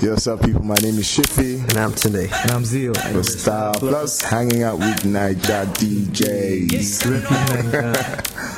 Yo, what's up, people? My name is Shiffy. And I'm Tunde. And I'm Zio. For Star Plus, hanging out with Niger DJs.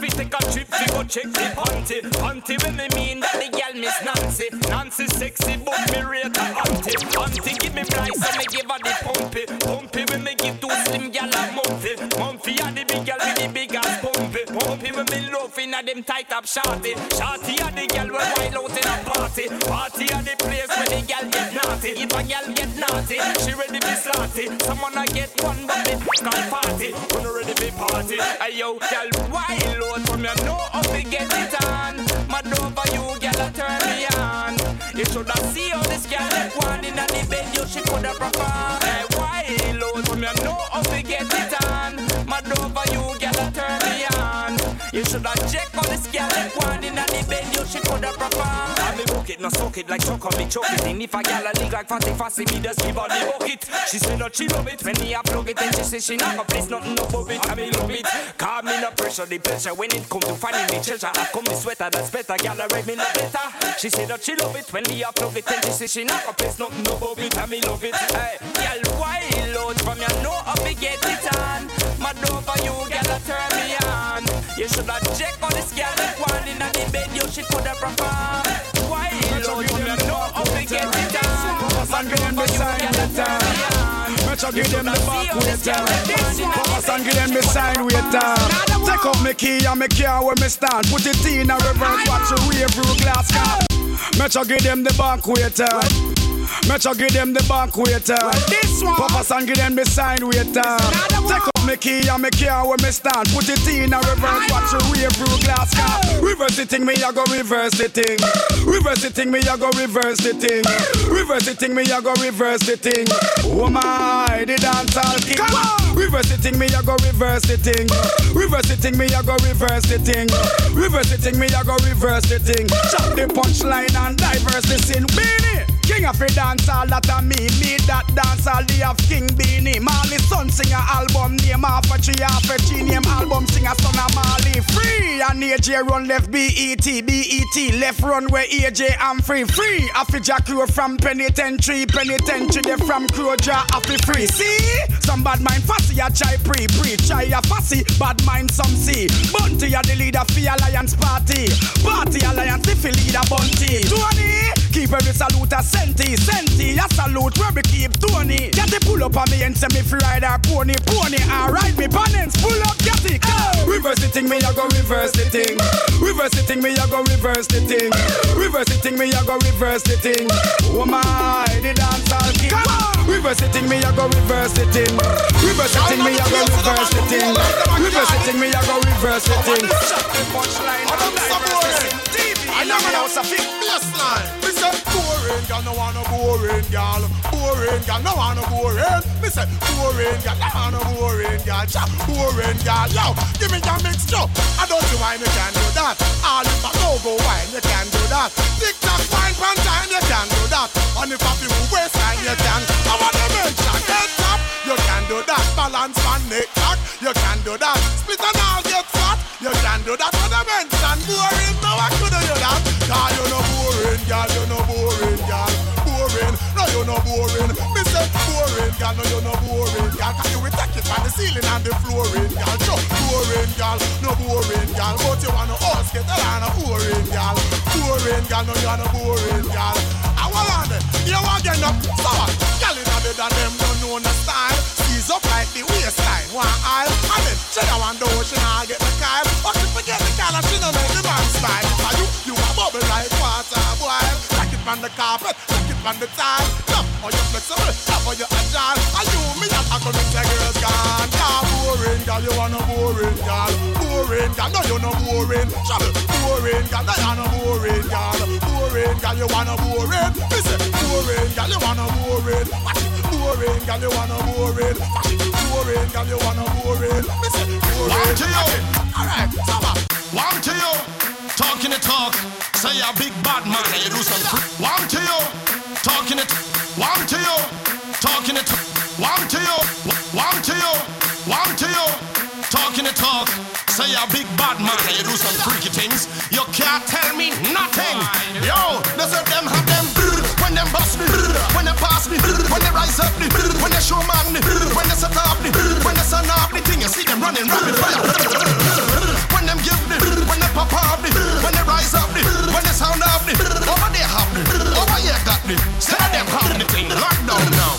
I fit take a trip to go check the panty Panty when me mean that the gal miss Nancy. Nancy sexy but me rate her auntie. Auntie give me price and me give her the pumpy. Pumpy when me give two slim gal a mumpy Mumpy a the big gal with the big ass pumpy. Pumpy when me love in a them tight up shorty. Shorty a the gal when wild out in a party. Party a the place where the gal get naughty. If a gal get naughty, she ready be slotty. Someone a get one but me call party. When ready be party. Hey yo, gal wild load from you know how to get it on. Mad over you, girl, I turn me on. You shoulda see how this girl left one in the bed, you she coulda perform. Hey, why load from you know how to get it on. Mad over you, girl, I turn me on. You shoulda check how this girl left one in the bed, you she coulda perform. I me book it, no suck it like choke on me choke it. And if a gal a leak like fancy fancy, me just give her the bucket. She say no, she love it when me a plug it, and she say she not gonna place nothing above it. I me love it. Call me no pressure, the pressure when it come to finding me treasure. I come me sweater, that's better. Gal a read me no better. She say that she love it when me a plug it, and she say she not gonna place nothing above it. I me love it. Hey, gal, wild out from you know how to get it on. Mad over you, gal a turn me on. You shoulda check on this gal that one in the bed, you she perform. Wild out from you how to get it on. Mad over you, gal a turn me on. Metro give them the back waiter. San give them the sign waiter. Take up me key and me car where me stand. Put it in a reverse, watch the wave through glass car. Give them the back waiter. Metro give them the back waiter. This one. Papa San give them the sign waiter. Take up me key and me car where me stand. Put it in a reverse, watch the wave through glass car. Reverse the thing, me I go reverse the thing. Reverse the thing, me I go reverse the thing. Reverse the thing, me I go reverse the thing. Oh my, the dance all king. Come on. Reverse the thing, me I go reverse the thing. Reverse the thing, me I go reverse the thing. Reverse the thing, me I go reverse the thing. Chop the punchline and diverse the sin. Beenie. King of the dance all that a me, me that dance all the of King Beenie. Marley son sing a album name half a tree, half a tree name album sing a son of Marley. Free and AJ run left BET, BET left run where AJ I'm free. Free the jack crew from penitentiary, penitentiary they from Croja the free. See some bad mind fussy a try pre pre try a fussy bad mind some see. Bounty a the leader for Alliance Party, Party Alliance if you leader Bounty. Tony keep every salute a senti, senti a salute where we keep Tony. Get the pull up on me and send me free rider pony, pony. Alright me panels pull up, get it. Oh. Reverse the thing, me I go reverse the thing. Reverse the thing, me I go reverse the thing. Reverse the thing, me I go reverse the thing. Oh my, the dance all king. Come on. Reverse the thing, me I go reverse the thing. Reverse the thing, me I go reverse the thing. Reverse the thing, me I go reverse the thing. I know my house a big baseline. Me say boring, girl, no want no boring, girl. Boring, girl, no want no boring. Me say boring, girl, no want no boring, girl. Boring, girl. Yo, give me your mixture. I don't see why you can do that. All if I go go wine, you can do that. Tick tock, wine, pan time, you can do that. And if I feel waistline, you can. I want to mention get top. You can do that. Balance man, neck cock. You can do that. Split and all get flat. You can do that. Boring, girl. No you're no boring, girl. Cause you will take it from the ceiling and the flooring, girl. Sure, boring, girl. No boring, girl. But you wanna ask get around a boring, girl. Boring, girl. No you're no boring, girl. I want on it. You want get up, so? Girl in the than them don't know the style. Seize up like the waistline, one aisle. And then she don't want do she not get the kyle. But she forget the color, she don't know the man style. For you, you a bubble like water boil. Like it on the carpet, like it on the tile. How you flexible, how you agile. And you, me, and I come say girls gone. Yeah, boring, girl, you want a boring, girl. Boring, girl, no, you no boring. Trouble, boring, girl, no, you no boring, girl. Boring, girl, you want a boring. Say, boring, girl, you want a boring. Watch it, boring, girl, you want a boring. Watch it, boring, girl, you want a boring. Me say, boring. One to you. Alright, summer. One to you. Talking the talk, say you a big bad man, and you do some One to you, talking it, one to you, talking it, one to you, one to you, one to you, talking the talk. Say you a big bad man, and you do some freaky things. You can't tell me nothing. Yo, they said them have them when them bust me, when they pass me, when they rise up me, when they show man me, when they set up me, when they sun up me, thing you see them running rapid fire. The, over there the, over here got the. Say them the thing down now.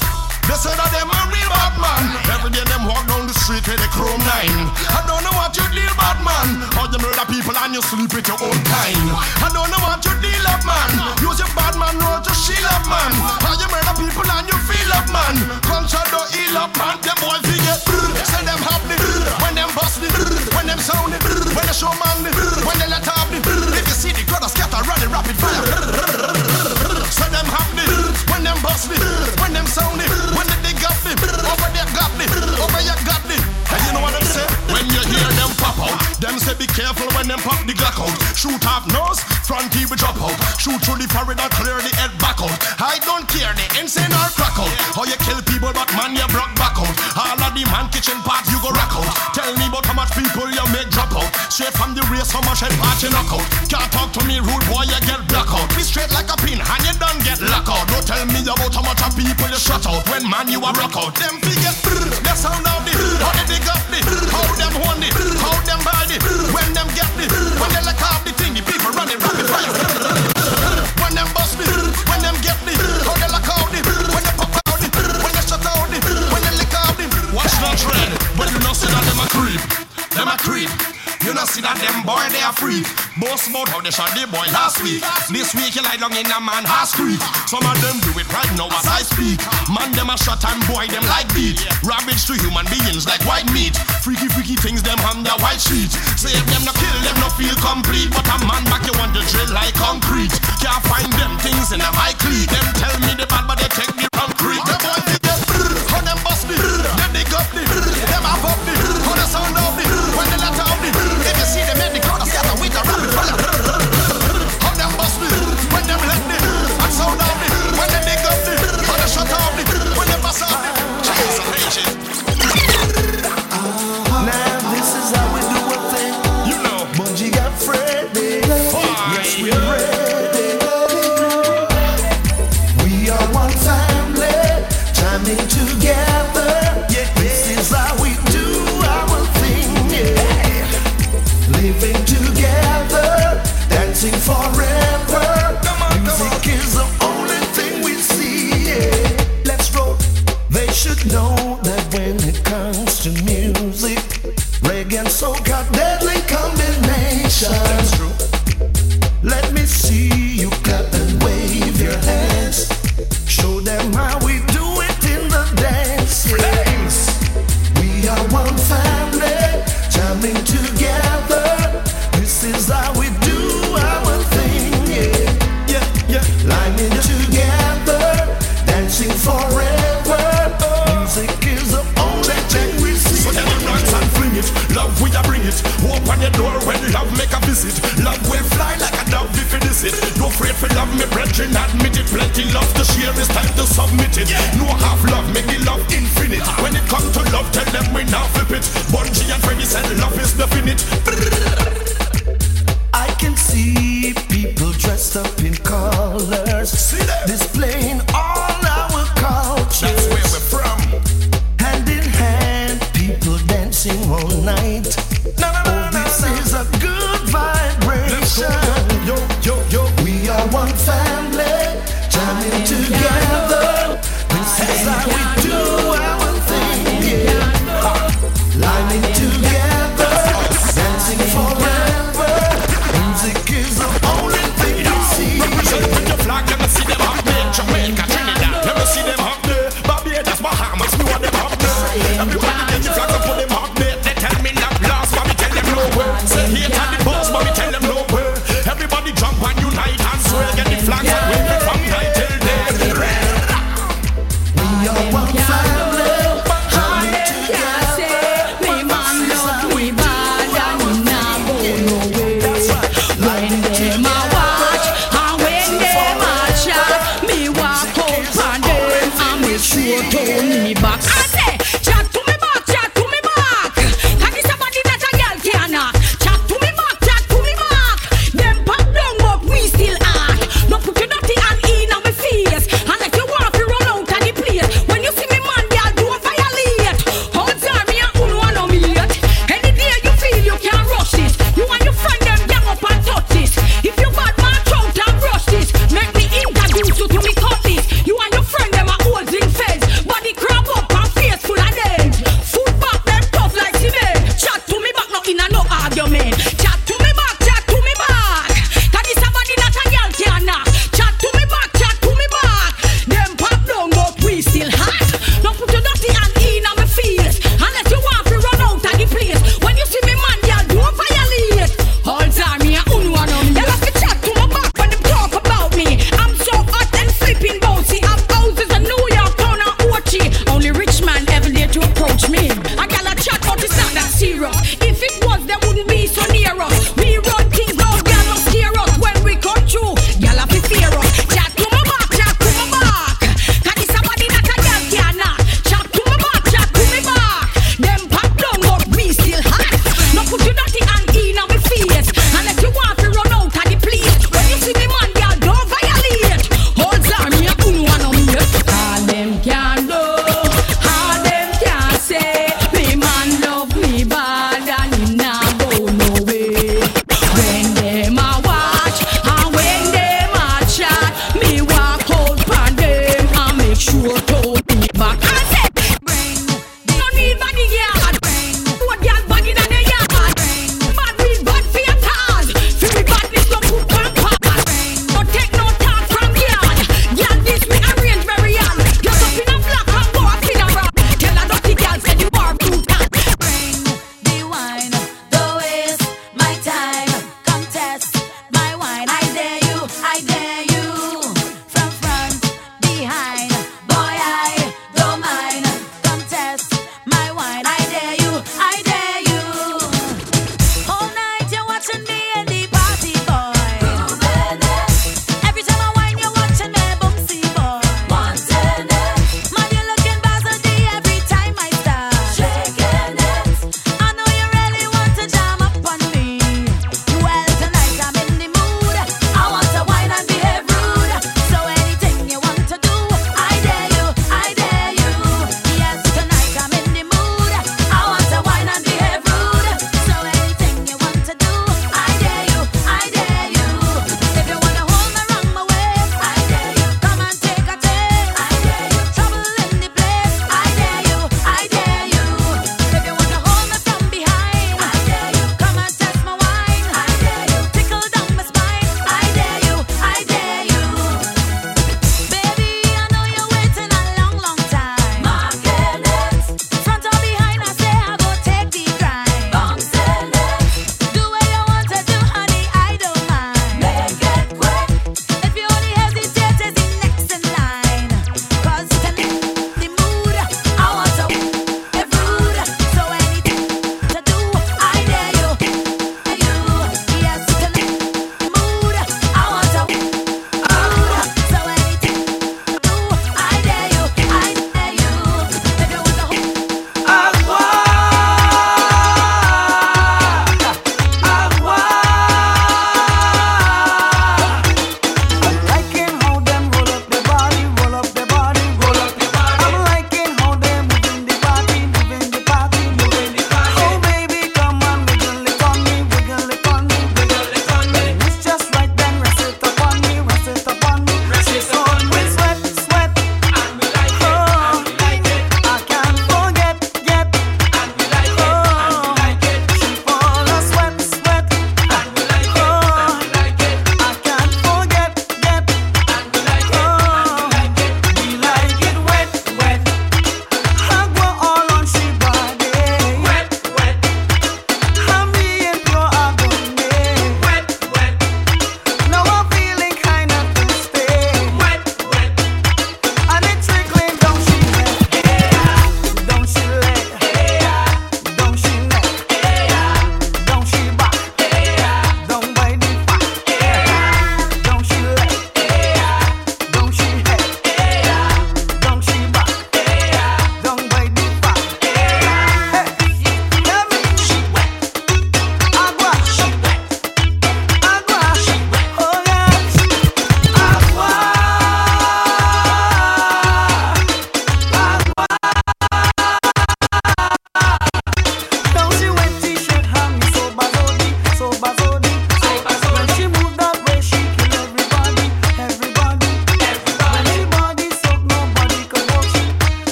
They say that them a real bad man. Every day them walk down the street with a chrome nine. I don't know what you deal bad man. How you murder people and you sleep with your own kind. I don't know what you deal up man. Use your bad man road to shield up man. How you murder people and you feel up man. Culture don't heal up man. Them boy figure. Say them happy when them bust it, when them sound it, when they show man when they them say be careful when them pop the Glock out. Shoot off nose, front teeth will drop out. Shoot through the forehead and clear the head back out. I don't care the insane or crack out. How you kill people but man you broke back out. All of the man kitchen part you go rack out. Tell me about how much people you make drop out. Straight from the race how much head part you knock out. Can't talk to me rude boy you get black out. Be straight like a pin and you done get lock out. Don't tell me about how much of people you shut out. When man you a rock out. Them figure, they sound out the, how they dig up a freak. Boss about how they shot the boy last week. This week you lie down in a man house creek. Some of them do it right now as I speak. Man them a shot and boy them like beat. Ravage to human beings like white meat. Freaky freaky things them on the white sheet. Say if them no kill them no feel complete. But a man back you want to drill like concrete. Can't find them things in a high clique. Them tell me the bad but they take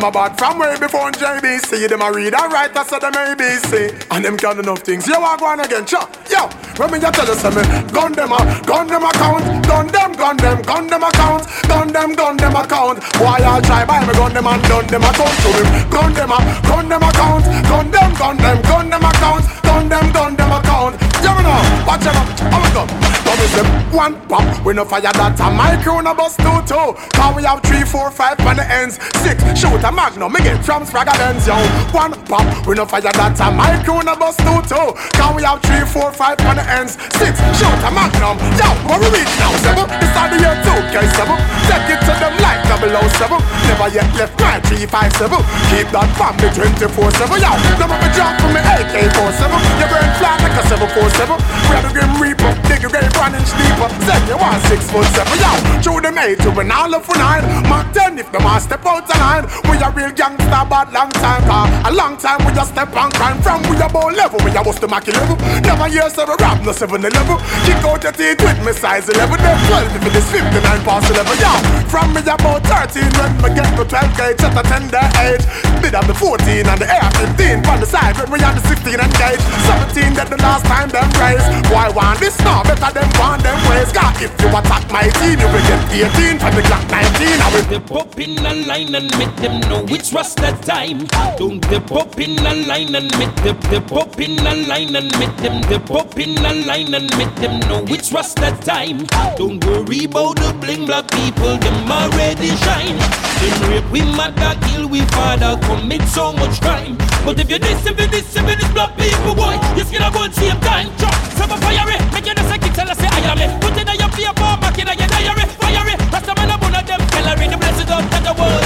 them bad from way before JBC. Them a read and write, I said them ABC. And them can enough things. Yo, I go again, chop. Yo, when me just tell you something, gun them a, gun them account, gun them, gun them, gun them account, gun them, gun them account. Why y'all try buy me gun them and done them account to him? Gun them a, gun them account, gun them, gun them, gun them account, gun them, gun them account. You know, watch out, how we go? Come is them one pop, we no fire that a my crew no bust two two. Cause we have three, four, five on the ends, six shoot a magnum, me get from Spragga Benz, yo. One pop, we no fire that a my crew no bust two two. Cause we have three, four, five on the ends, six shoot a magnum, yo. Where we reach now, seven? It's on the year two, K seven. Take it to them like double O seven. Never yet left my three five seven. Keep that family twenty four seven, yo. Never be jump from me AK four seven. Your brain flat like a seven four seven. We are the grim reaper, dig a great one inch deeper. Said you want six foot seven, yo. Through the eight to an all of nine. Mark ten if the man step out the line. We a real gangster, but long time, car. A long time we just step on crime from we a bone level. We a bust the Mackie level. Never hear so rap no seven eleven. Kick out your teeth with me size eleven. Then twelve if it is fifty nine past eleven, yo. From me about thirteen when me get to twelve gauge at a tender age. Did have the fourteen and the air fifteen on the side when we on the sixteen and gauge. Seventeen that the last time them raise. Why want this now? Better them want them ways. God, if you attack my team, you will get eighteen from the clock nineteen. I will Step up in a line and make them know it's Rasta time. Don't step up in a line and make them step up in a line and make them step up in a line and make them know it's Rasta time. Don't worry about the bling black people, them already shine. Them rape we mother, kill we father, commit so much crime. But if you this, if you this, if you this black people, boy, you skin a gun same time. Chop, some fire it, make you the second tell us say I am it. Put in your paper, back in your diary, fire it. Rasta man a bun of them, calorie, the blessed of the world.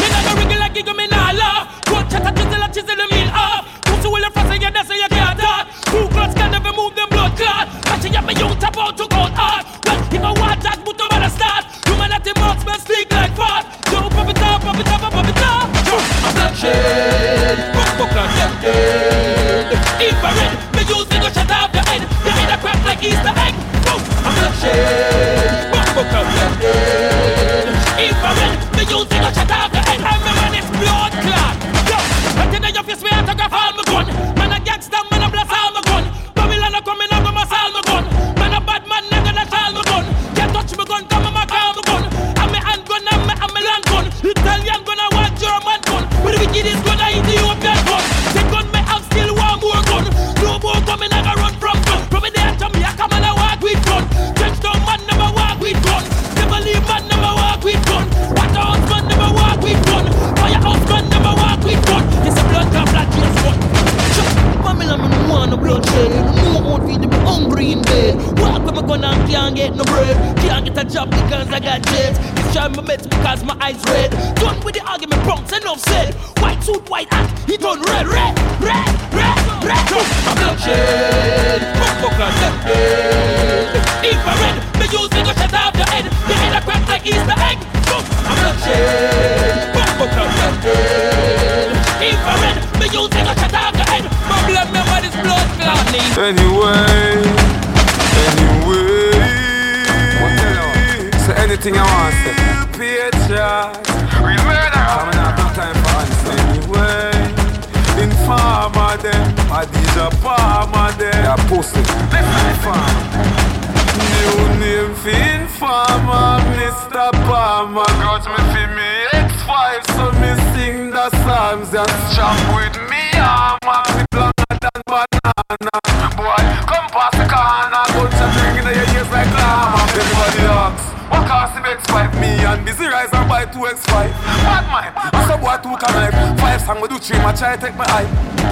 Me not wriggle like giggle, me not laugh. Go chat a chisel and chisel bloodshed. No won't feed me hungry in bed. Walk with my gun and can't get no bread. Can't get a job because I got jets. Destroy my meds because my eyes red. Done with the argument, Bronx, enough said. White suit, white hat, he done red, red, red, red, red. I'm bloodshed. Them dead. Infrared, me use it to shut off your head. Your head a like Easter egg. I'm bloodshed. Them me Anyway, anyway. So anything I want to say. Picture. Real murder. Coming out, no time for answer. Anyway, informer them. Adidja Palmer them. Yeah, pussy. Informer. New name for informer, Mr. Palmer. Got me for me X5, so me sing the psalms and chop with me armor. Me and busy rise and buy 2x5. Bad mind, I saw boy two can knife. Song we do three, my try take my eye.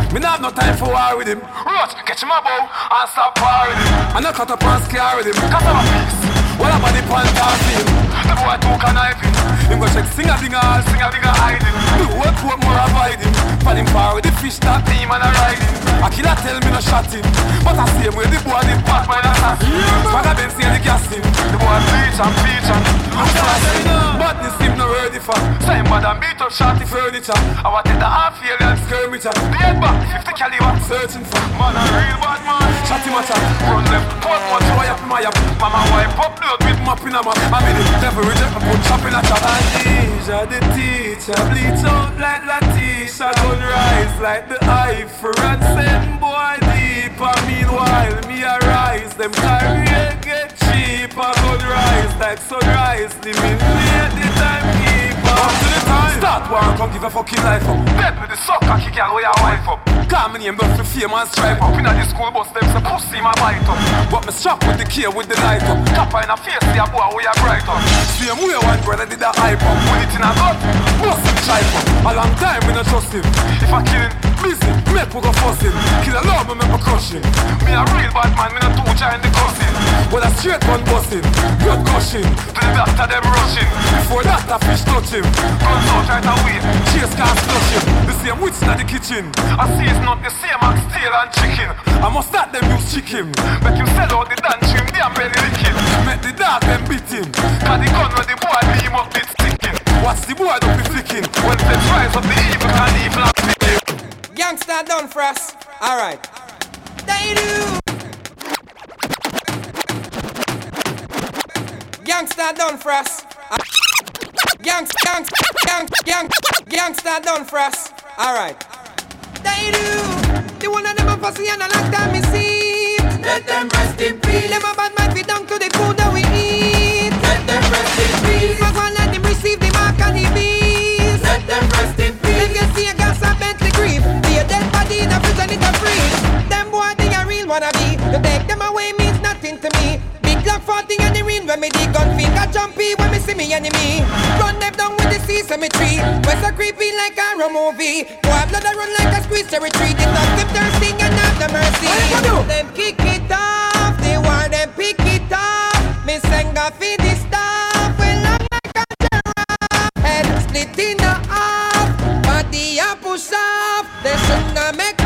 Me not have no time for war with him. Roach, catch him a bow and stop war him. I cut up and scare with him. Cause I'm a piece. Well, I'm the and feel. The boy can knife him. Him go check sing a ding all, sing a ding a him. Do what put more avoid him. Fall him far with the fish that team and ride him. A killer tell me no shot him. But I see him with the boy the by the assassin. Swagger been see the gas him. The boy preach and preach and look fast. But this him no ready for. Same bad and beat up shorty furniture. I want it the half alien skirmisher. The head back, 50 caliber searching for. Man a real bad man. Chatty matter, run left, put much wire up in my up. Mama wipe up blood with map in a map. I mean it, never reject and put chop in a chop. Anisha the teacher, bleach out like Latisha, gun rise like the eye for and send boy deep. And meanwhile, me arise, them career get cheaper, gun rise like sunrise, living late the timekeeper. Start war, come give a fucking life oh. up. Dead with the sucker, kick your wife up. Oh. Call me name, but for fame and stripe up. Inna the school bus, them say pussy my bite up. But me strap with the key with the light up. Copper in a face, see a boy where you bright up. Same way one brother did a hype up. Put it in a gut, bust him tripe up. A long time me no trust him. If I kill him, busy, make we go fuss. Kill a love, me make me crush him. Me a real bad man, me no two giant the cousin. Well a straight one busting, blood gushing. To the doctor them rushing. Before that a fish touch him. Guns out right away, chase cars flush him. The same witch in the kitchen. I see it's not the same as steel and chicken. I must start them use chicken. Make him sell out the dance him, damn belly licking. Make the dog them beat him. Cause the gun where the boy beam up it's ticking. Watch the boy don't be flicking. When the rise of the evil and evil and Youngster done for us. Alright. They do. Youngster done for us. Young, young, young, youngster done for us. Alright. They do. The one of them a pussy and a long time me see. Let them rest in peace. Them a bad mind be down to the food that we eat. Let them rest in peace. Fuck one let them receive the mark and the beast. Let them rest in peace. Them get see a real wanna be. To take them away means nothing to me. Big Glock 40 and the real remedy. Gun finger jumpy when me see me enemy. Run them down with the sea cemetery. West a creepy like a horror movie. Boy blood a run like a squeeze territory. The dog them thirsty and have the mercy. What do? Them kick it off. They want them pick it off. Me sing a feed the stuff. Well I'm like a giraffe. Head split in the half. Body a push off. They shouldn't make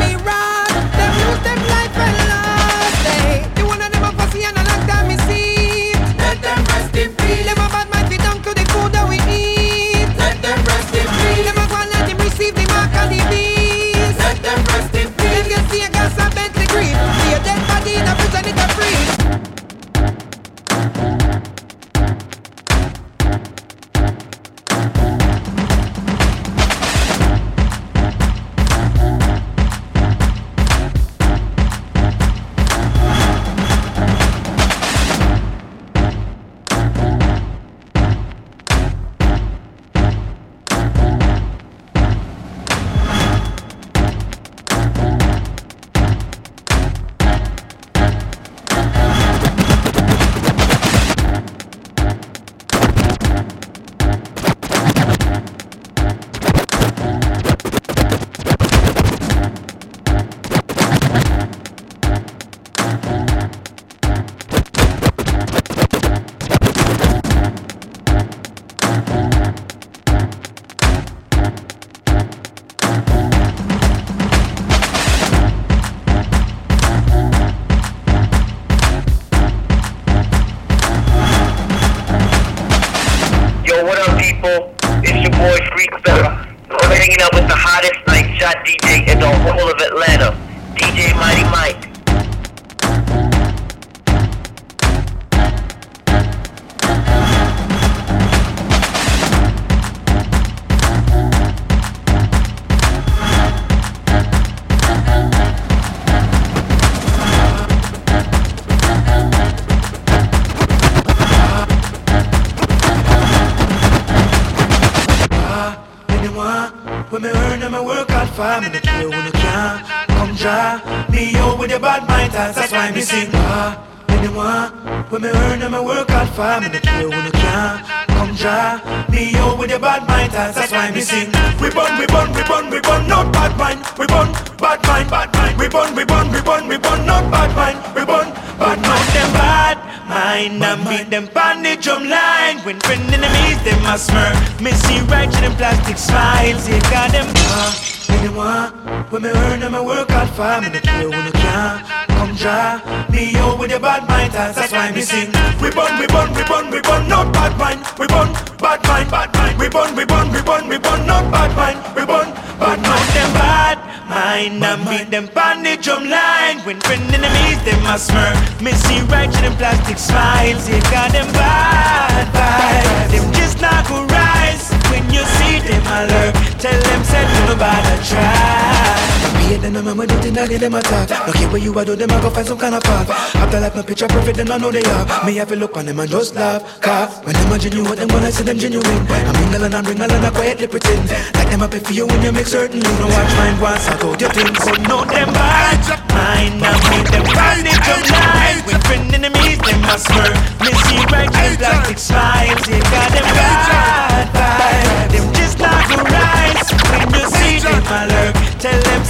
a them attack. No care where you are, do them I go find some kind of path. After like my picture perfect, then I know they are. Me have to look on them and just laugh. Cause when them a genuine, them when I see them genuine. I'm mingling and ringling and I quietly pretend. Like them up for you when you make certain you know watch mine once I go your things. But no them bad. Mine I meet them find it line. With friend enemies, them a smirk. Me see right in plastic smiles. They got them bad. Them just not go rise. When you see them alert, tell them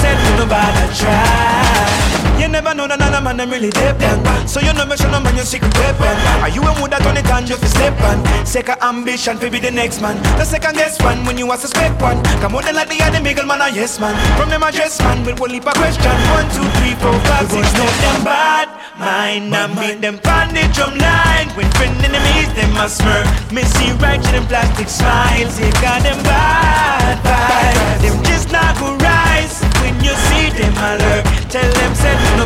send no bother try. You never know that none of man them really depend So you know me show no man your secret weapon. Are you a mood that on it and you fi step on? Second ambition fi be the next man. The second guess one when you a suspect one. Come on then like the other middle man a yes man. From them a dress man with one heap of question. One, two, three, four, five, six, no them bad Mind I meet them on the drum line. When friend enemies them a smirk. Me see right to them plastic smiles. They got them bad vibes. Them just not go rise When you see them alert. Tell them say no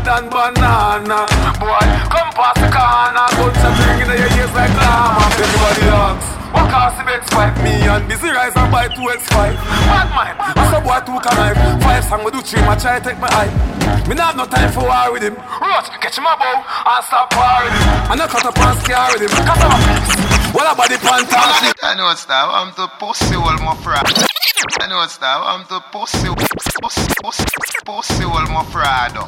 Longer than banana. Boy, come past the corner. put drink in your ears like llama. Everybody asks. What cost X5? Me and Busy Rise and buy two X5 Bad mind, I saw boy two can knife Five song we do three, my try take my eye Me not have no time for war with him Roach, catch him a bow and stop war with him And I cut up and scare with him Cause I'm What about the fantastic? I know it's that. I'm the pussy all my friend. I know it's that. I'm the pussy, pussy, pussy, pussy all my friend.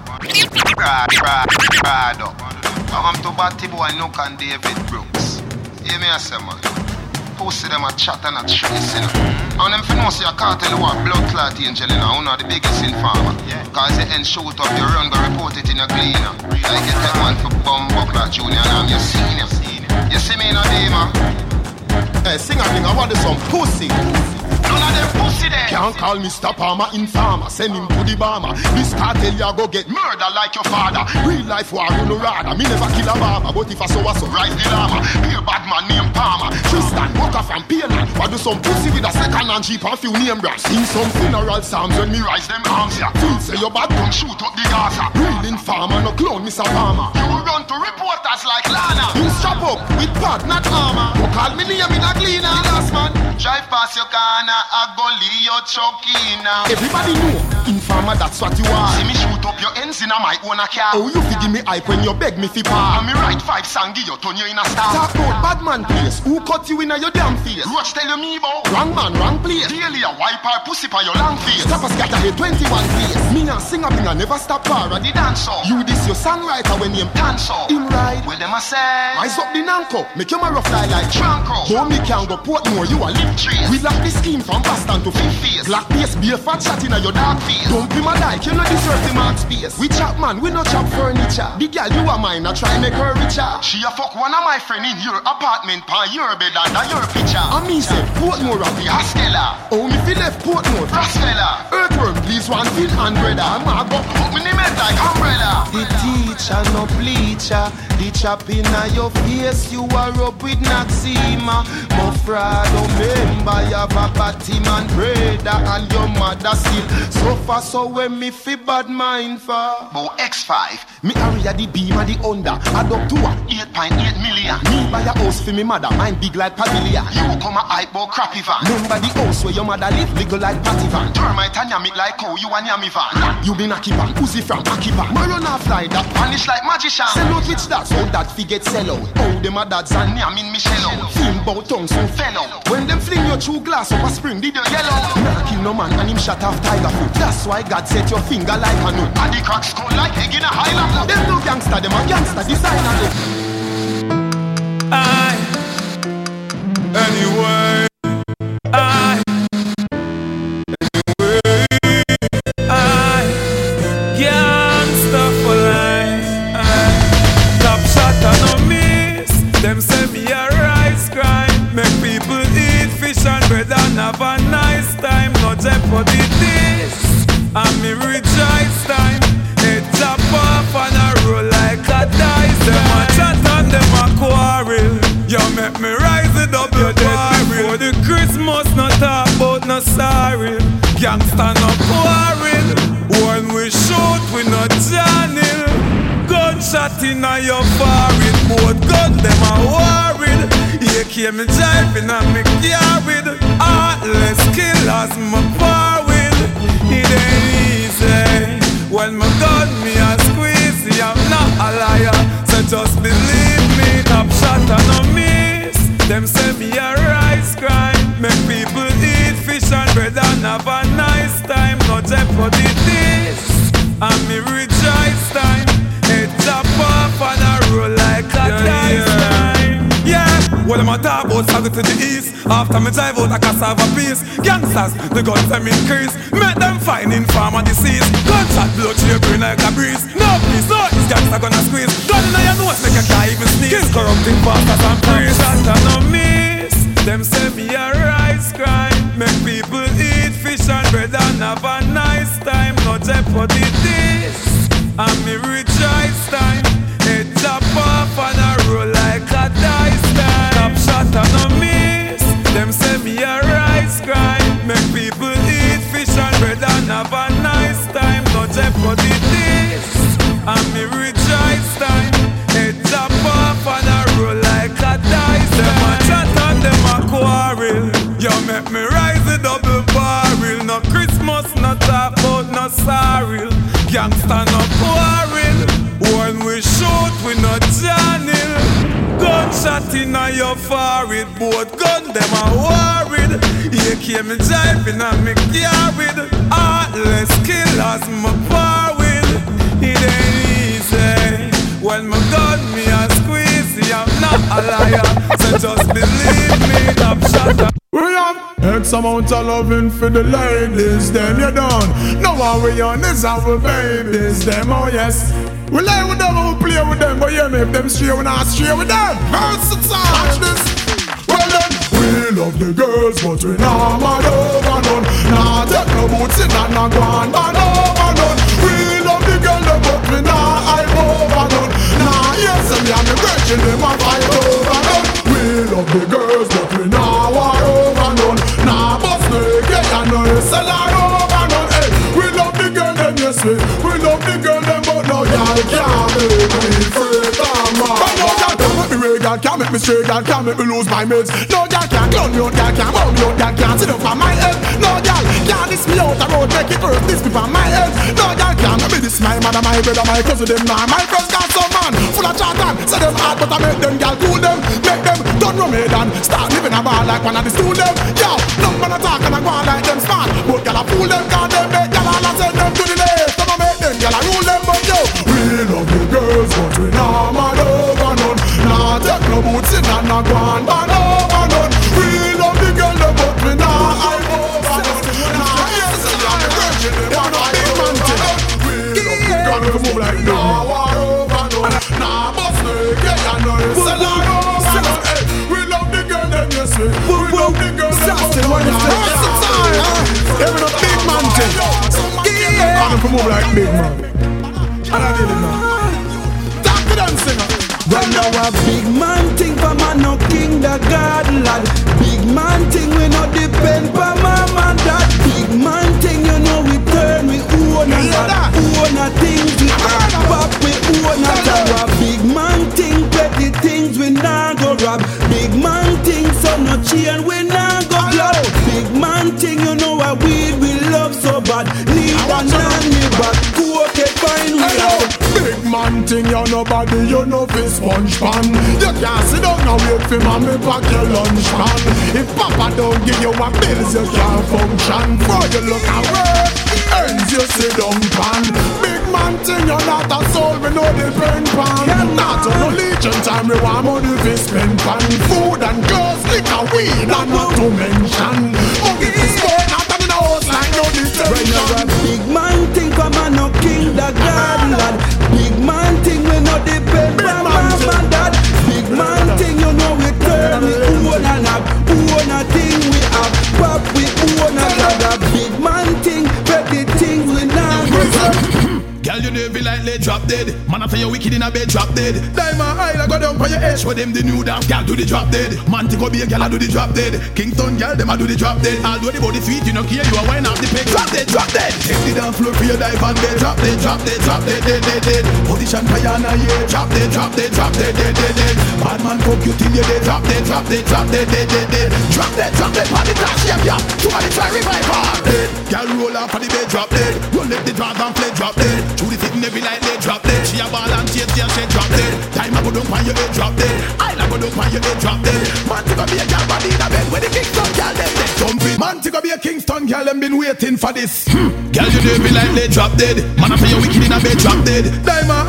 Friend, friend, friend. I'm to Batty Boy, Nook and David Brooks. Hear me, I say, man. Pussy them a chat and a trace, you know. And them fi know say a cartel war blood clot angel, you know. One of the biggest informer. Cause the end shoot up your run, go report it in a cleaner. Like you take one for Bum Buckler Junior and I'm your senior. You see me in a day, man? Hey, sing a thing, I want some pussy. None of them pussy there. Can't call Mr. Palmer informer, send him to the bomber. This cartel ya go get murder like your father. Real life war you no rather. Me never kill a barber, but if I saw a so rise the llama. Be a bad man named Palmer. Tristan, Walker from Pearland. I do some pussy with a second hand cheap and few name brands. Sing some funeral psalms when me rise them arms ya. Feel say your bad gun shoot up the Gaza. Real informer, no clone Mr. Palmer. You run to reporters like Lana. You strap up with pad, not armor. Go call me name in a cleaner, last man. Drive past your corner, go leave your chokina. Uh. Everybody know, informer, that's what you are. See me shoot up your ends in a my own a car. Oh, you fi give me hype when you beg me fi par. And me write five song, give you turn you in a star. Talk about bad man place. Who cut you in a your damn face? Roach tell you me about. Wrong man, wrong place. Daily a wipe her pussy for your long face. Stop a scatter here 21 place. Me nah sing up in a never stop par. The dancer. You this your songwriter when him Dancer. him ride. Well, them a say. Rise up the nanko, make your marrow fly like Tranco. Home me can go Portmore, you a. We lock the scheme from Boston to Fifth Face. Black face, be a fat shot in a your dark face. Don't be my like, you know deserve the mark space. We chop man, we no chop furniture. The girl you are mine, I try make her richer. She a fuck one of my friend in your apartment, pa your bed under your picture. And me say, Portmore a The Haskella, Oh, me feel left Portmore. Rosfella, Earthworm, please one feel and brother. I'm a go. put me name like umbrella. The teacher, no bleacher. The chop in your face, you are up with Naxima. Mofrado member, you have a party man brother and your mother still. So far, so when me fi bad mind for. About X5. Me area the beam and the under. Add up to what? 8.8 million. Me buy a house for me mother, mine big like pavilion. You come a hype about crappy van. Remember the house where your mother live, legal like patty van. Termite and yam like how you and yammy van. You been a keeper, Uzi from a. Me run off like that. Vanish like magician. Sell out which that, so that fi get sell out. Oh, them a dads and Yam in Michelle out. Film bout tongue so Fellow. When them fling your true glass up a spring, did you yellow? Nah kill no man and him shut off tiger foot. That's why God set your finger like a nut. And the crack skull like egg in a highland. Them no gangster, them a gangster designer. I anyway. After me drive out a cassava piece. Gangsters, the guns them increase. Make them find in farmer disease. Gunshot your brain like a breeze. No please, no, this gangster gonna squeeze. Gun in your nose, make you can't even sneeze. Kill corrupting bastards and priests. Shot and no miss. Them say me a rice crime. Make people eat fish and bread and have a nice time. No jeopardy this. And me rejoice time. It chop off and I roll like a dice time. Top shot and no. Them say me a rice crime. Make people eat fish and bread and have a nice time. No jeopardy this. And me rejoice time. It chop off and I roll like a dice Them a chat and them a quarrel. You make me rise a double barrel. No Christmas, no talk about no sorry. Gangsta no quarrel. When we shoot, we no channel. Gunshot in your forehead, both gun them a worried. AK me driving and me carried. Heartless killers my power with. It ain't easy. When my gun me a squeeze, I'm not a liar. So just believe me, top shot. X amount of loving for the ladies, then you're done. No one we on this our babies, them, oh yes. We lay with them, we play with them, but yeah, if them stray, we not stray with them. Versatile. This. Well then, we love the girls, but we not mad over none. Nah, take no boots in and not go on, man over none. We love the girl, but we not hype over none. Nah, yes, and me and the virgin, them a fight over none. We love the girls, but we not war girl, we. Love the girl, them but no y'all can't make me free, come on. But no y'all can't make me ray, y'all can't make me stray, y'all can't make me lose my mates. No y'all can't clown me out, y'all can't bow me out, y'all can't sit up on my head. No y'all can't diss me out the road, make it hurt this people on my head. No y'all can't make me diss my mother, my brother, my cousin, them now. My friends got some man full of chat and say them hard, but I make them y'all cool them, make them turn head and start living a bar like one of the them. Yo, no man attack and I go like them smart, but y'all a fool them, cause them make y'all all Some a make them y'all a rule them, but yo, we love the girls, but we not mad over none. Nah, take no boots in and not go on bad over none. We love the girl, them, but we not hype over none. Nah, yes, and I'm the virgin, them a not big man thing. We love the girl, them move like no war over none. Nah, bust no yeah, I know it's a lot over none. We love the girl, them, yes, we. We love the girl, them, but we not versatile. Them a big man thing. Yeah, them move like big man. And I did it now. Talk to them, singer. Well, now a big man thing for man no king the God lad. Big man thing we no depend for mom and dad. Big man thing, you know we turn, we own a lot, own a things we have, pop we own a terror. Big man thing, petty things we nah go rob. Big man thing, so no chain we nah go blow. Big man thing, you know what weed we bad. A nanny but coke fine we out. Big man thing, you nobody, you know fi sponge pan. You can't sit down and wait for mommy pack your lunch pan. If Papa don't give you a bills, you can't function. For you look at work, ends you sit down pan. Big man thing, you're not a soul, we know the pen pan. Not on no legion time, we want money fi spend pan. Food and girls, liquor, weed, and not to mention. Money fi spend, no Right now detention. a big man think I'm a no king the garden lad. Big man thing we no depend on and dad. Big man thing you know we turn we own and You like they drop dead. Man, I tell you wicked in a bed, drop dead. Diamond eye, I go down for your edge. For them, the new dance, girl, do the drop dead. Man, take be a girl, I do the drop dead. Kingston, girl, them, I do the drop dead. Although the body sweet, you know, care, you are wine up the pig. Drop dead, drop dead. Take the dance floor for your dive and dead. Drop dead, drop dead, drop dead, dead, dead, dead. Position, Kayana, yeah. Drop dead, drop dead, drop dead, dead, dead, dead. Bad man, fuck you till you dead. Drop dead, drop dead, drop dead, dead, dead, dead. Drop dead, drop dead, party dash, yeah, yeah. Somebody try revive her. Dead. Girl, roll off on the bed, drop dead. Roll let the drums and play, drop dead. Through the sitting every night, they drop dead. She a ball and tears, tears, she drop dead. Time I go down on your head, drop dead. I go down on your head, drop dead. Man, take a be a girl body in a bed where the Kingston girl them dead. Dump it. Man, take a be a Kingston girl, them been waiting for this. Hmm. Girl, you know me like they drop dead. Man, I say you wicked in a bed, drop dead.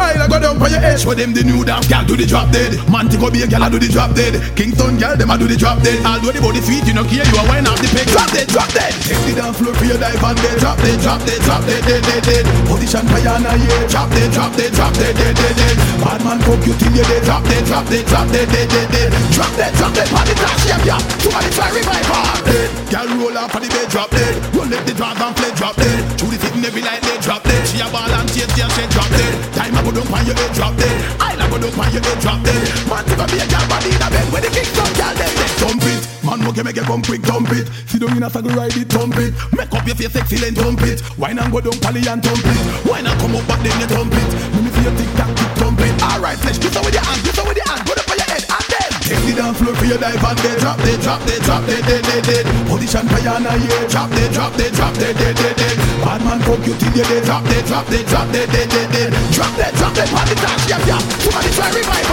Eye, I go down on your head, show them the new dance. Girl, do the drop dead. Man, take a be a girl, I do the drop dead. Kingston girl, them I do the drop dead. Although the body sweet, you know care, you a wine up the pig. Drop dead, drop dead. Take the dance floor for your dive and dead. Drop dead, drop dead, drop dead, dead, dead, dead. Position Kayana, yeah. Drop dead, drop dead, drop dead, dead, dead, dead. Bad man fuck you till you dead. Drop dead, drop dead, drop dead, dead, dead, dead. Drop dead, drop dead, party dash, yeah, yeah. Somebody try revive her. Dead. Girl roll off on the bed, drop dead. Roll let the drums and play, drop dead. Through the sitting every night, they drop dead. She a ball and tears, tears, she drop dead. Time I go down on your head, drop dead. I go down on your head, drop dead. Man, take a be a girl body in a bed where the kick Kingston girl them Man, okay, make it come quick, dump it. Sit down in a saddle, ride it, dump it. Make up your face sexy, dump it. Wine and go down, pally and dump it. Wine and come up, but then you dump it. Let me see your tick tock, tick it. Alright, flesh, do with your hand, do so with your hand. Go down for your head, and then take the dance floor for your dive and then drop dead, drop dead, drop dead, dead, dead, dead. Position Kayana, yeah. Drop dead, drop dead, drop dead, dead, dead. Bad man fuck you till you dead. Drop dead, drop dead, drop dead, dead, dead. Drop dead, drop dead, party dash, yeah, yeah. Somebody try revive.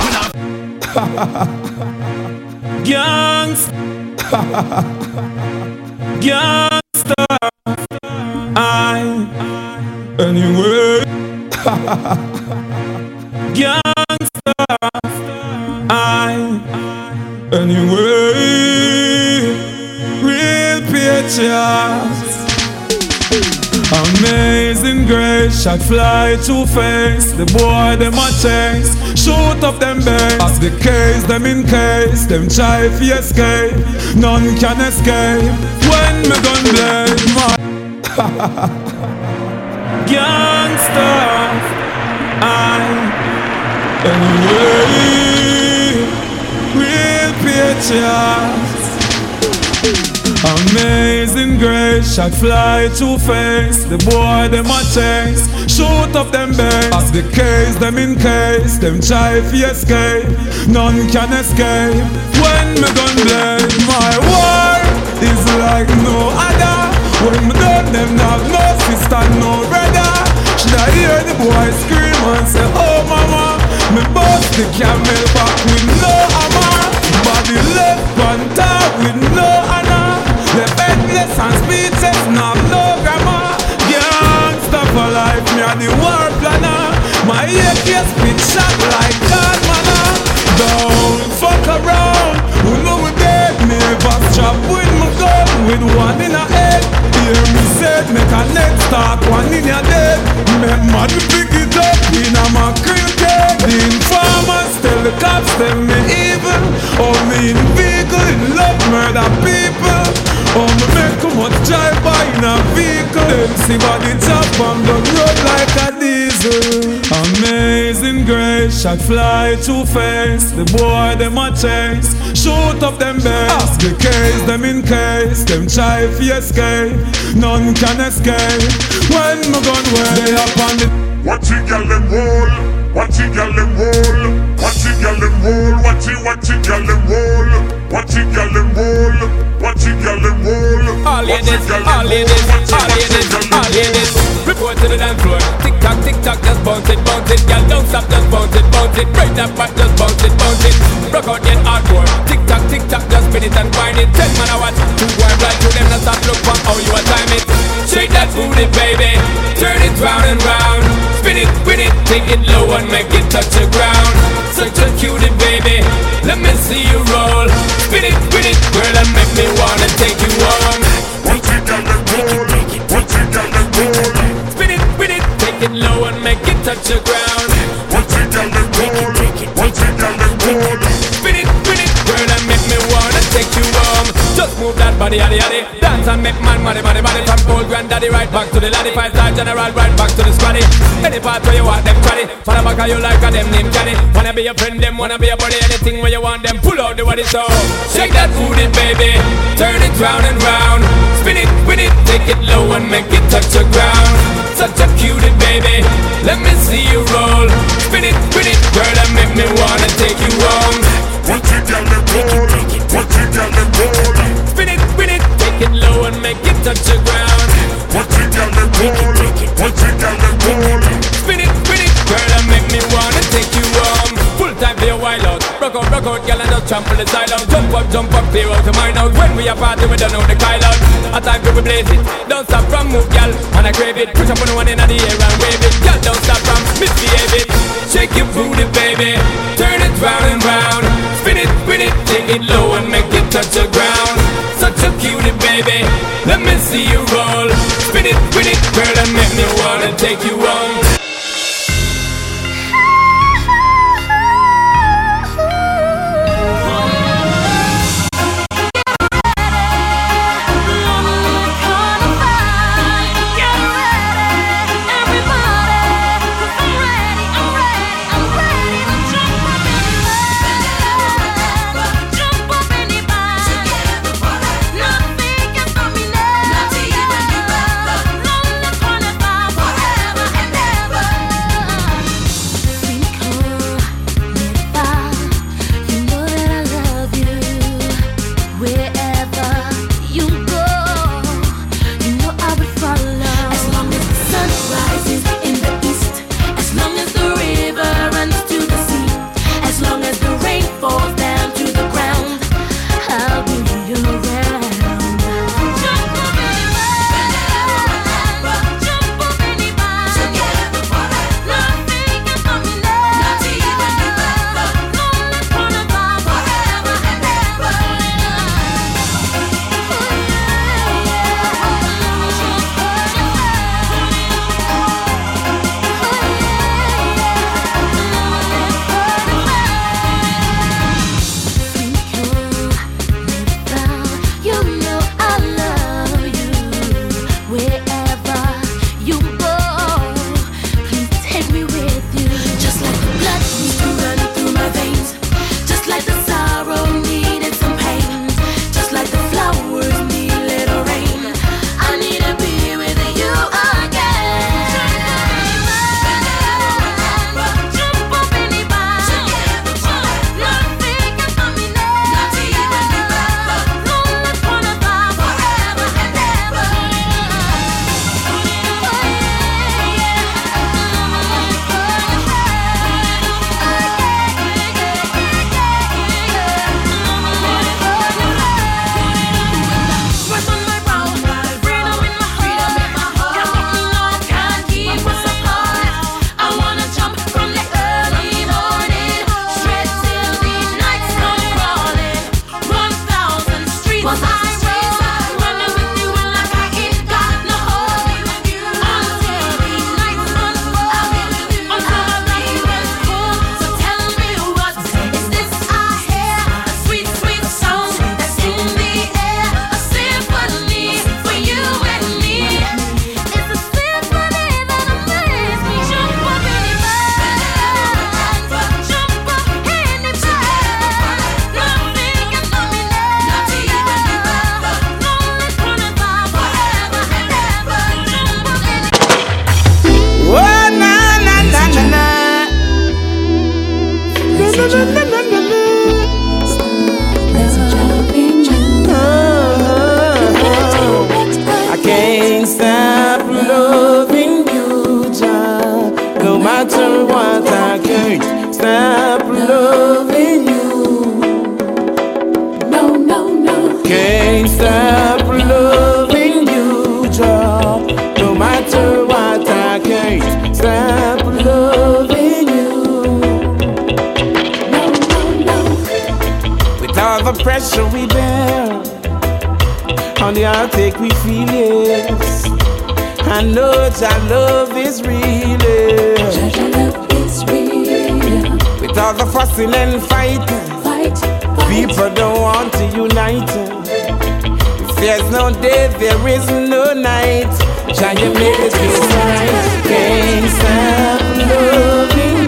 Gangs Gangsta I Anyway. Gangsta I Anyway. Real pictures. Amazing grace, shot fly two face. The boy them a chase, shoot up them base. As the case them in case, them try fi escape. None can escape when me gun blame. my Gangsta, I anyway real pictures. Amazing grace, shot fly two face. The boy them a chase, shoot up them base. As the case them in case, them try fi escape. None can escape when me gun blame. My war is like no other. When me done them have no sister, no brother. Should I hear the boy scream and say, Oh mama, me bust the camel back with no hammer. Body left on top with no gun, one in a head. Hear me said, make a next talk, one in your dead. Make mad pick it up in a mackerel. The informers tell the cops them me evil. Oh me in vehicle, in love murder people. In a vehicle. Them see body chop on the road like a diesel. Amazing grace, Shot fly two face, the boy them a chase. Shoot up them base, the case them in case. Them try fi escape, none can escape. When my gun well, they up on the. It, them roll. Watch it, girl, them roll. Watch it, girl, them roll. Watch it, watch them roll. Watch it, girl, them roll. Watch it, girl, them roll. All ladies, all ladies, all ladies, all ladies. Report to the dance floor. Tick tock, tick tock, just bounce it, bounce it. Girl, don't stop, just bounce it, bounce it. Break that back, just bounce it, bounce it. Rock out, get hardcore. Tick tock, tick tock, just spin it and wind it. Ten man a watch, two one right to them, not stop look for how you a time it. Shake that booty, baby. Turn it round and round. Spin it, spin it, take it low and make it touch the ground. Such a cutie, baby. Let me see you roll. Spin it, spin it, girl, and make me wanna take you home. Watch it, girl, them roll. Watch it, girl, them roll. Spin it, spin it, take it low and make it touch the ground. Watch it, girl, them roll. Watch it, girl, them roll. Spin it, spin it, girl, and make me wanna take you home. Body, yaddy, yaddy. Dance and make man money, money, money. From old granddaddy right back to the laddie. Five star general right back to the squaddy. Any part where you want them chatty. For the back of you like a them name Johnny. Wanna be a friend, them wanna be a buddy. Anything where you want them, pull out the body so. Shake that booty, baby. Turn it round and round. Spin it, spin it, take it low and make it touch the ground. Such a cutie, baby. The side out. Jump up, jump up, clear out the mind out. When we a party, we don't know the Kyle out. A time to we blaze it. Don't stop from move, girl, and I crave it. Push up on the one in the air and wave it. Girl, don't stop from misbehave it. Shake your booty, baby. Turn it round and round. Spin it, spin it, take it low and make it touch the ground. Such a cutie, baby. Let me see you roll. Spin it, spin it, girl, and make me wanna take you home. of the pressure we bear on the heartache we feel yes. I know that love is real. With all the fussing and fighting, fight, fight. people don't want to unite. If there's no day, there is no night. Try to make it right. Can't stop loving.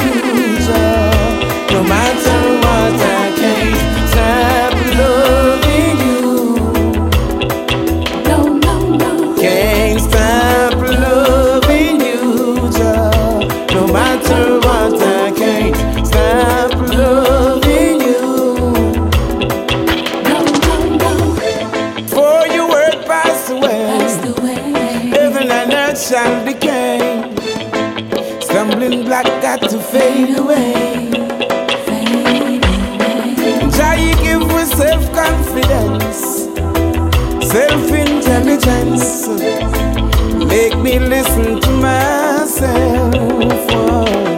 lesson. Make me listen to myself. Oh.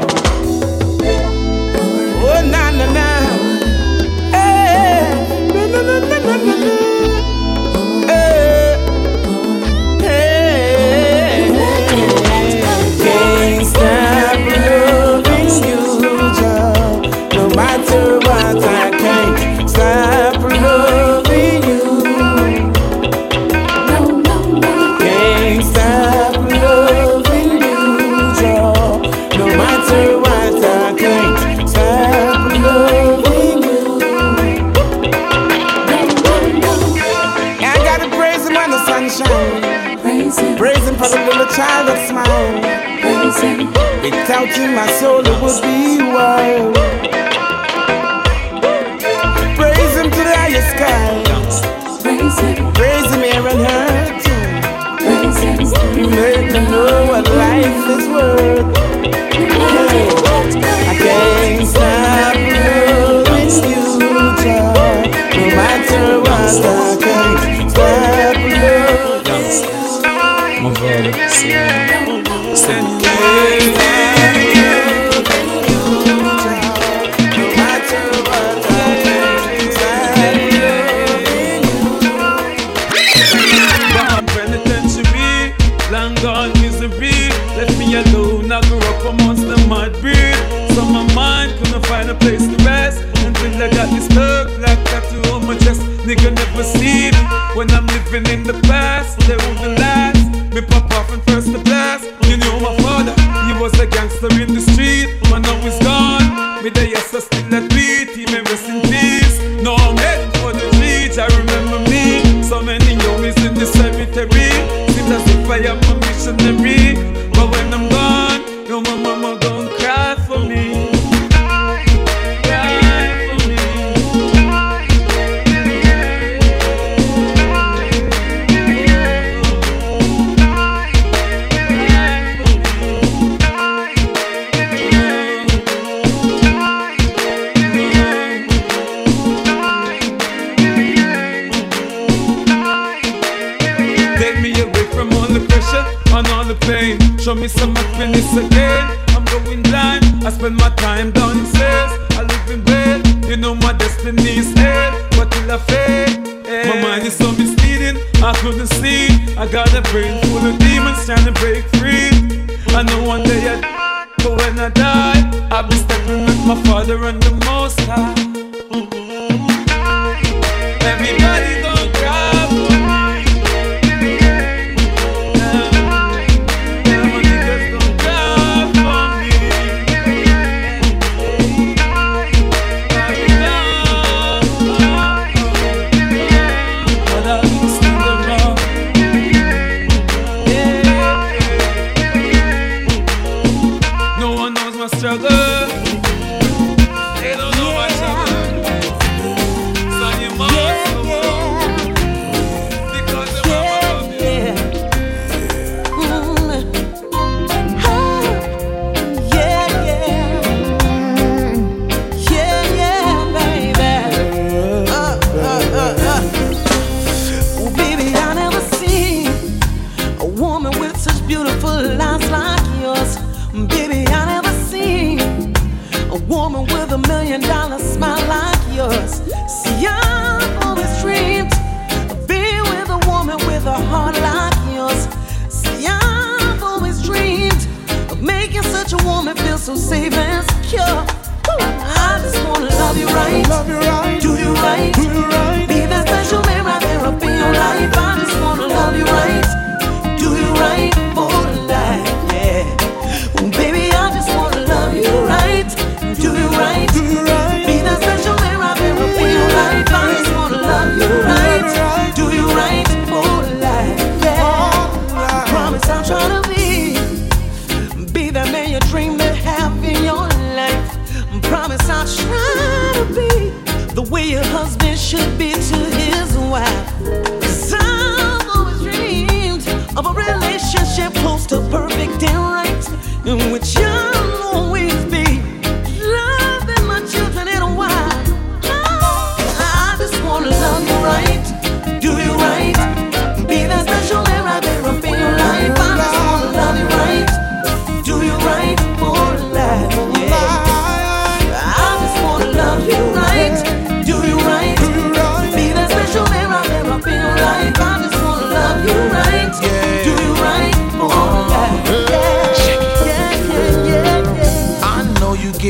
Doubting my soul, it would be wild. Praise him to the highest sky. Praise him. Praise him here and her too. Praise him. You made me know what life is worth. Yeah. I can't stop loving you, child. No matter what I can.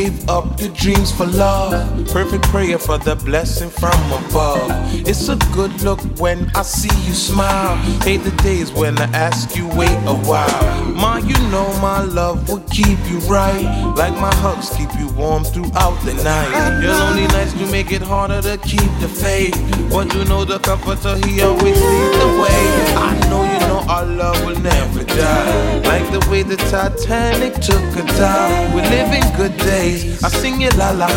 Gave up your dreams for love. Perfect prayer for the blessing from above. It's a good look when I see you smile. Hate the days when I ask you wait a while. Ma, you know my love will keep you right. Like my hugs keep you warm throughout the night. Your lonely nights do make it harder to keep the faith. But you know the comforter, he always leads the way. I know you know our love will never die. Like the way the Titanic took a dive. We're living good days. I sing you la la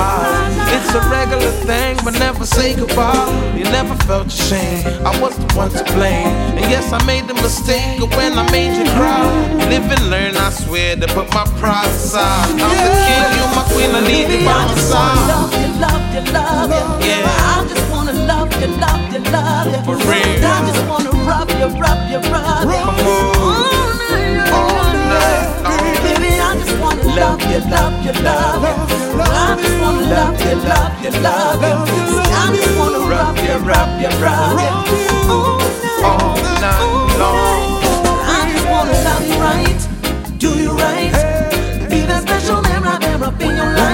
It's a regular thing, but never say goodbye. You never felt shame. I was the one to blame. And yes, I made the mistake of when I made you cry. Live and learn, I swear to put my pride aside. I'm the king, you're my queen, I need you by my side. Love you, love you, love you. Yeah. I just wanna love you, love you, love you. For real. I just wanna rub you, rub you, rub you. All night, all night. Baby, I just wanna love you, love you, love you. I just wanna love you, love you, love you. I just wanna rub you, rub you, rub you.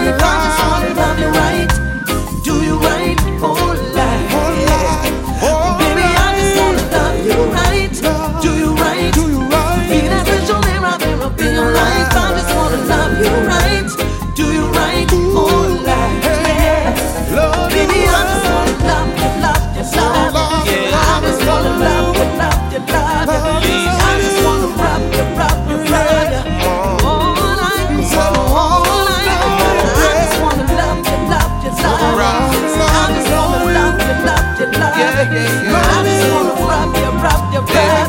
Your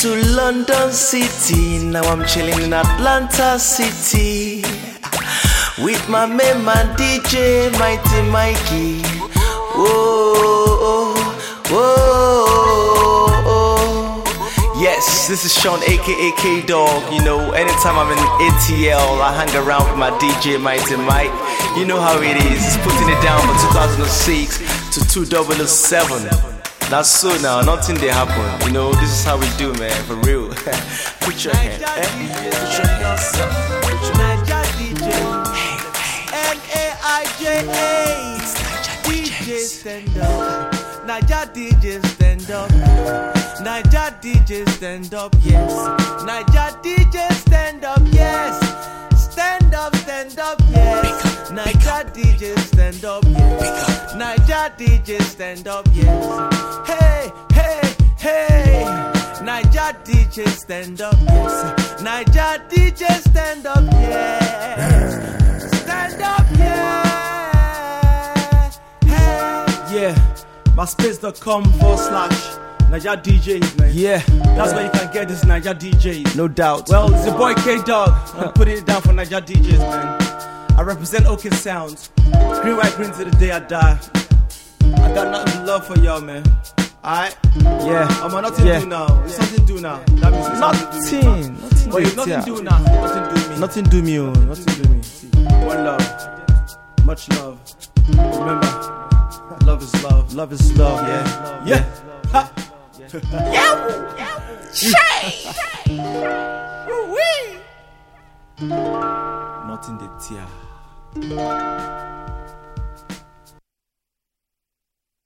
to London City. Now I'm chilling in Atlanta City with my main man DJ Mighty Mikey. Whoa, whoa, whoa. Yes, this is Sean, aka K Dog. You know, anytime I'm in ATL, I hang around with my DJ Mighty Mike. You know how it is. It's putting it down from 2006 to 2007. That's so now, nothing they happen. You know, this is how we do, man, for real. Put your hand, eh? Put your hands. Put your N-A-I-J-A DJ stand up Naija DJ stand up Naija DJ stand up, yes Naija DJ stand up, yes Stand up, stand up, yes Naija DJ stand up, yes Naija DJ stand up, yes Hey, hey, hey Naija DJ stand up, yes Naija DJ stand up, yes Stand up, yeah Hey Yeah, my space.com forward slash Naija DJs, man. Yeah. That's where you can get this Naija DJs. No doubt. Well, it's your boy K Dog. I'm putting it down for Naija DJs, man. I represent OK Sounds. Green, white, green to the day I die. I got nothing. but love for y'all, man. Alright? Yeah. Oh, I'm on nothing Yeah. do now. It's something do now. That means it's Nothing. Nothing do. Nothing Wait, do, nothing yeah. do now. Nothing do me. Nothing do me, oh. Nothing do me. See. One love. Much love. Remember, love is love. Love is love, yeah. Yeah. Ha. Nothing the tear. Música